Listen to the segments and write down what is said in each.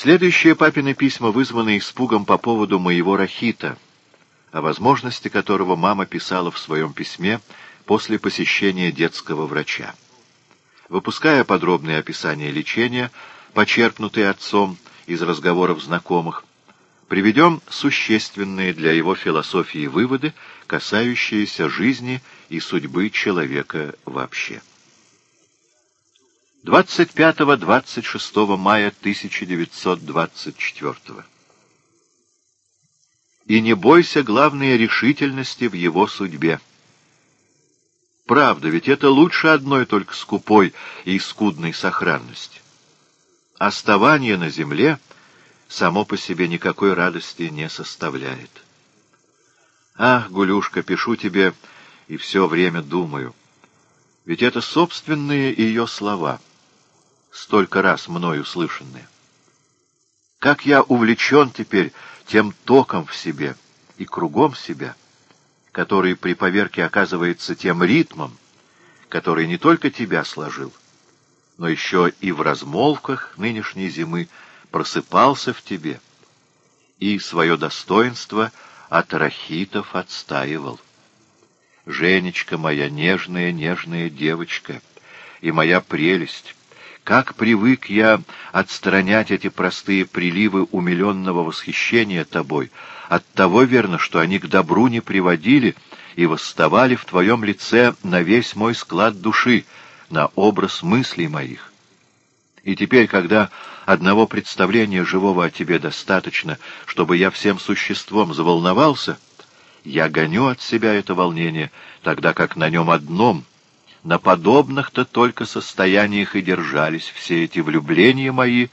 Следующие папины письма вызваны испугом по поводу моего рахита, о возможности которого мама писала в своем письме после посещения детского врача. Выпуская подробные описания лечения, почерпнутые отцом из разговоров знакомых, приведем существенные для его философии выводы, касающиеся жизни и судьбы человека вообще. 25-26 мая 1924 И не бойся главной решительности в его судьбе. Правда, ведь это лучше одной только скупой и скудной сохранности. Оставание на земле само по себе никакой радости не составляет. Ах, Гулюшка, пишу тебе и все время думаю. Ведь это собственные ее слова — столько раз мною слышанные. Как я увлечен теперь тем током в себе и кругом себя, который при поверке оказывается тем ритмом, который не только тебя сложил, но еще и в размолвках нынешней зимы просыпался в тебе и свое достоинство от рахитов отстаивал. Женечка моя, нежная, нежная девочка, и моя прелесть, как привык я отстранять эти простые приливы умиленного восхищения тобой, от того верно, что они к добру не приводили и восставали в твоем лице на весь мой склад души, на образ мыслей моих. И теперь, когда одного представления живого о тебе достаточно, чтобы я всем существом заволновался, я гоню от себя это волнение, тогда как на нем одном — на подобных-то только состояниях и держались все эти влюбления мои,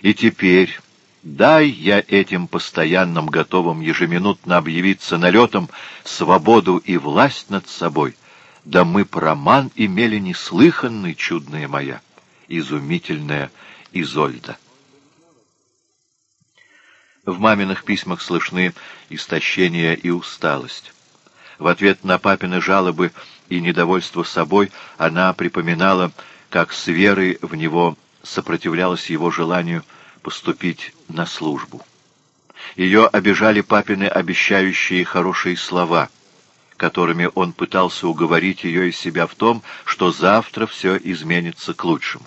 и теперь дай я этим постоянным готовым ежеминутно объявиться налетом свободу и власть над собой, да мы проман имели неслыханный, чудная моя, изумительная Изольда. В маминых письмах слышны истощение и усталость. В ответ на папины жалобы и недовольство собой она припоминала, как с верой в него сопротивлялась его желанию поступить на службу. Ее обижали папины обещающие хорошие слова, которыми он пытался уговорить ее и себя в том, что завтра все изменится к лучшему.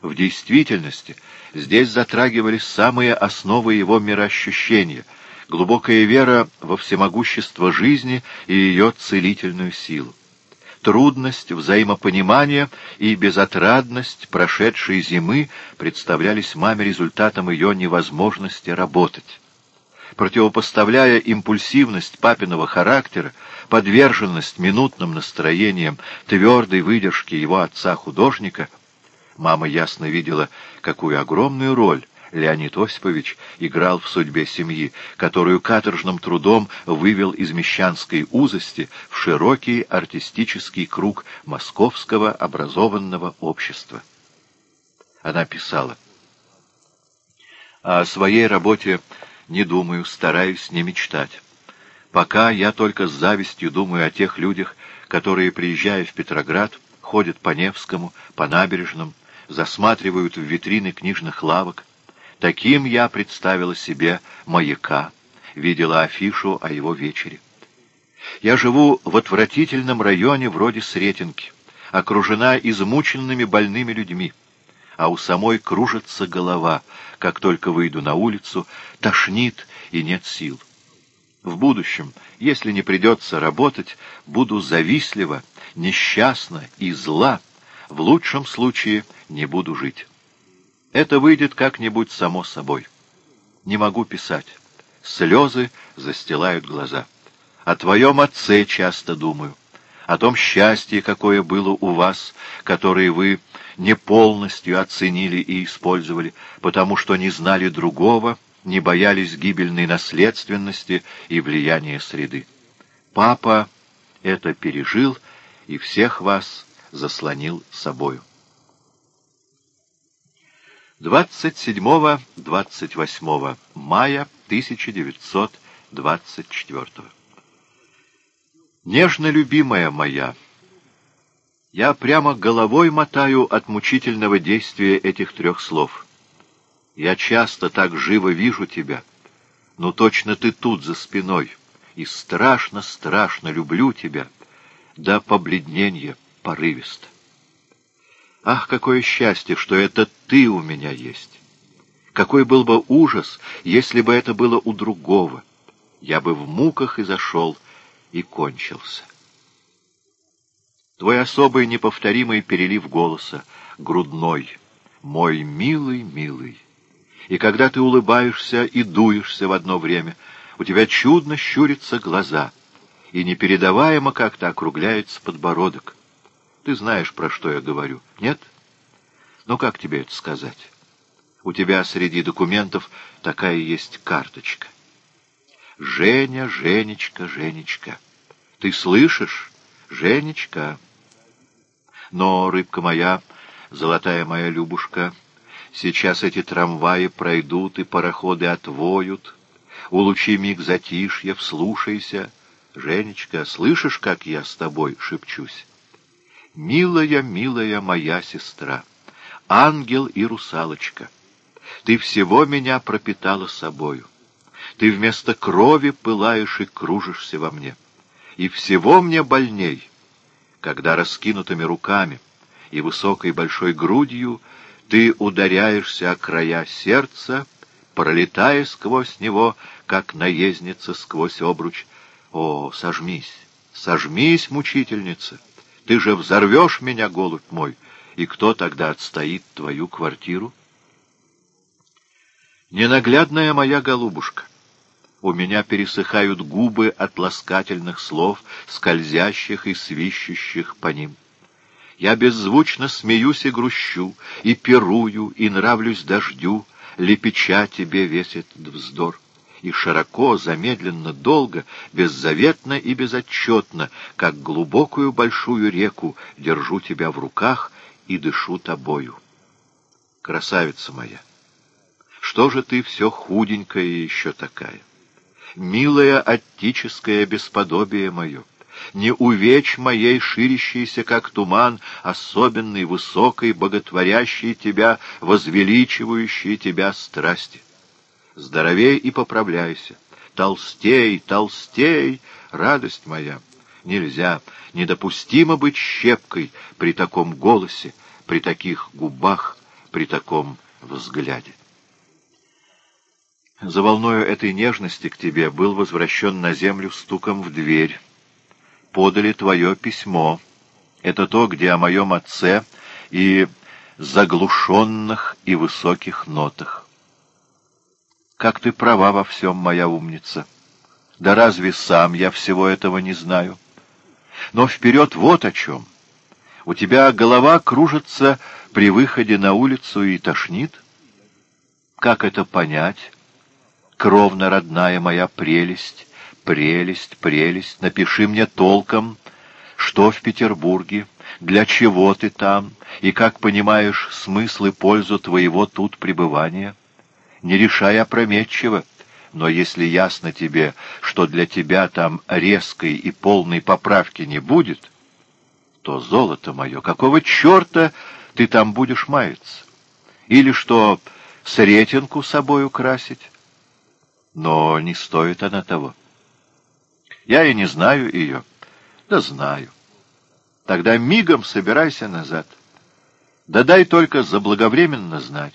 В действительности здесь затрагивались самые основы его мироощущения — глубокая вера во всемогущество жизни и ее целительную силу. Трудность взаимопонимания и безотрадность прошедшей зимы представлялись маме результатом ее невозможности работать. Противопоставляя импульсивность папиного характера, подверженность минутным настроениям, твердой выдержки его отца-художника, мама ясно видела, какую огромную роль Леонид Осипович играл в судьбе семьи, которую каторжным трудом вывел из мещанской узости в широкий артистический круг московского образованного общества. Она писала, «О своей работе не думаю, стараюсь не мечтать. Пока я только с завистью думаю о тех людях, которые, приезжая в Петроград, ходят по Невскому, по набережным, засматривают в витрины книжных лавок, Таким я представила себе маяка, видела афишу о его вечере. Я живу в отвратительном районе вроде Сретенки, окружена измученными больными людьми, а у самой кружится голова, как только выйду на улицу, тошнит и нет сил. В будущем, если не придется работать, буду завистлива, несчастна и зла, в лучшем случае не буду жить. Это выйдет как-нибудь само собой. Не могу писать. Слезы застилают глаза. О твоем отце часто думаю. О том счастье, какое было у вас, которое вы не полностью оценили и использовали, потому что не знали другого, не боялись гибельной наследственности и влияния среды. Папа это пережил и всех вас заслонил собою. 27-28 мая 1924 Нежно любимая моя, я прямо головой мотаю от мучительного действия этих трех слов. Я часто так живо вижу тебя, но точно ты тут за спиной, и страшно-страшно люблю тебя, да побледнение порывисто. Ах, какое счастье, что это ты у меня есть! Какой был бы ужас, если бы это было у другого! Я бы в муках и зашел, и кончился. Твой особый неповторимый перелив голоса, грудной, мой милый, милый. И когда ты улыбаешься и дуешься в одно время, у тебя чудно щурятся глаза, и непередаваемо как-то округляется подбородок. Ты знаешь, про что я говорю, нет? Ну, как тебе это сказать? У тебя среди документов такая есть карточка. Женя, Женечка, Женечка. Ты слышишь? Женечка. Но, рыбка моя, золотая моя Любушка, сейчас эти трамваи пройдут и пароходы отвоют. Улучи миг затишья, вслушайся. Женечка, слышишь, как я с тобой шепчусь? Милая, милая моя сестра, ангел и русалочка, ты всего меня пропитала собою. Ты вместо крови пылаешь и кружишься во мне. И всего мне больней, когда раскинутыми руками и высокой большой грудью ты ударяешься о края сердца, пролетая сквозь него, как наездница сквозь обруч. О, сожмись, сожмись, мучительница! Ты же взорвешь меня, голубь мой, и кто тогда отстоит твою квартиру? Ненаглядная моя голубушка, у меня пересыхают губы от ласкательных слов, скользящих и свищущих по ним. Я беззвучно смеюсь и грущу, и пирую, и нравлюсь дождю, лепеча тебе весь этот вздор. И широко, замедленно, долго, беззаветно и безотчетно, как глубокую большую реку, держу тебя в руках и дышу тобою. Красавица моя, что же ты все худенькая еще такая? милое оттическое бесподобие мое, не увечь моей ширящейся, как туман, особенной, высокой, боготворящей тебя, возвеличивающей тебя страсти. Здоровей и поправляйся, толстей, толстей, радость моя. Нельзя, недопустимо быть щепкой при таком голосе, при таких губах, при таком взгляде. За волною этой нежности к тебе был возвращен на землю стуком в дверь. Подали твое письмо. Это то, где о моем отце и заглушенных и высоких нотах. Как ты права во всем, моя умница. Да разве сам я всего этого не знаю? Но вперед вот о чем. У тебя голова кружится при выходе на улицу и тошнит? Как это понять? кровно родная моя прелесть, прелесть, прелесть, напиши мне толком, что в Петербурге, для чего ты там, и как понимаешь смысл и пользу твоего тут пребывания. Не решай опрометчиво, но если ясно тебе, что для тебя там резкой и полной поправки не будет, то, золото мое, какого черта ты там будешь маяться? Или что, сретенку собой украсить? но не стоит она того. Я и не знаю ее. Да знаю. Тогда мигом собирайся назад. Да дай только заблаговременно знать.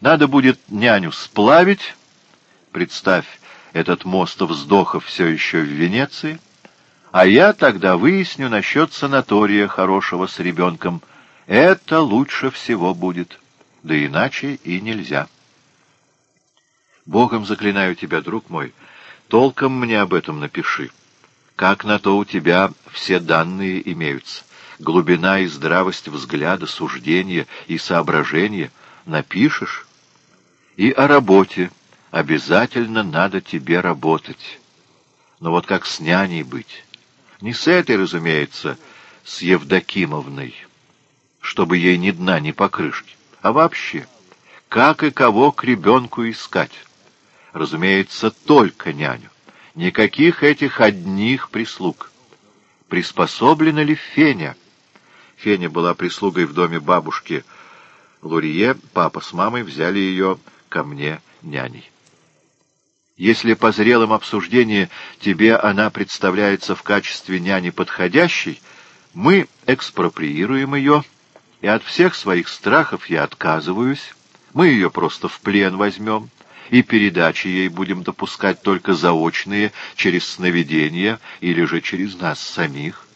Надо будет няню сплавить. Представь, этот мост вздохов все еще в Венеции. А я тогда выясню насчет санатория хорошего с ребенком. Это лучше всего будет. Да иначе и нельзя. Богом заклинаю тебя, друг мой, толком мне об этом напиши. Как на то у тебя все данные имеются. Глубина и здравость взгляда, суждения и соображения напишешь. И о работе. Обязательно надо тебе работать. Но вот как с няней быть? Не с этой, разумеется, с Евдокимовной, чтобы ей ни дна, ни покрышки, а вообще, как и кого к ребенку искать разумеется, только няню. Никаких этих одних прислуг. Приспособлена ли Феня? Феня была прислугой в доме бабушки Лурье, папа с мамой взяли ее ко мне няней. Если по зрелом обсуждении тебе она представляется в качестве няни подходящей, мы экспроприируем ее, и от всех своих страхов я отказываюсь, мы ее просто в плен возьмем, и передачи ей будем допускать только заочные, через сновидения или же через нас самих.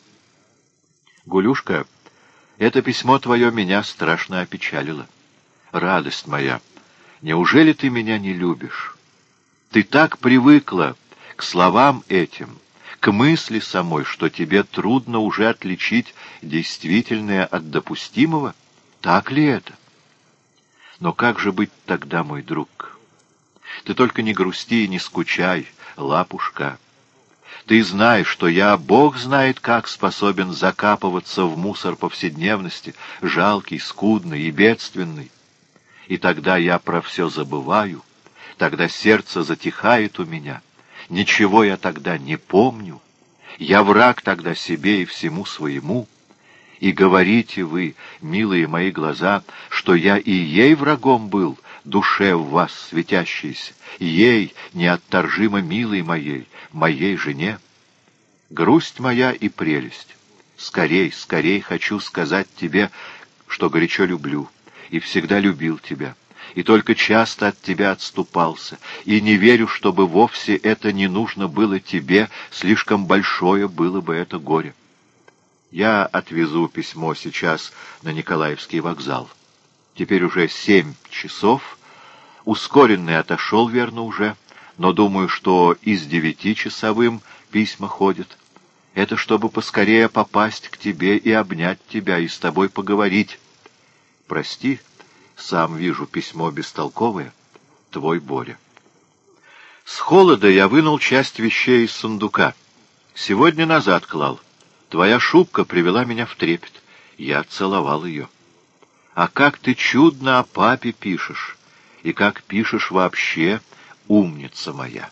Гулюшка, это письмо твое меня страшно опечалило. Радость моя, неужели ты меня не любишь? Ты так привыкла к словам этим, к мысли самой, что тебе трудно уже отличить действительное от допустимого? Так ли это? Но как же быть тогда, мой друг? Ты только не грусти и не скучай, лапушка. Ты знаешь, что я, Бог знает, как способен закапываться в мусор повседневности, жалкий, скудный и бедственный. И тогда я про все забываю — Тогда сердце затихает у меня. Ничего я тогда не помню. Я враг тогда себе и всему своему. И говорите вы, милые мои глаза, что я и ей врагом был, душе в вас светящейся, ей, неотторжимо милой моей, моей жене. Грусть моя и прелесть. Скорей, скорей хочу сказать тебе, что горячо люблю и всегда любил тебя и только часто от тебя отступался, и не верю, чтобы вовсе это не нужно было тебе, слишком большое было бы это горе. Я отвезу письмо сейчас на Николаевский вокзал. Теперь уже семь часов. Ускоренный отошел, верно, уже, но думаю, что и с девятичасовым письма ходят. Это чтобы поскорее попасть к тебе и обнять тебя, и с тобой поговорить. Прости, — сам вижу письмо бестолковое. Твой Боря. С холода я вынул часть вещей из сундука. Сегодня назад клал. Твоя шубка привела меня в трепет. Я целовал ее. А как ты чудно о папе пишешь, и как пишешь вообще, умница моя!»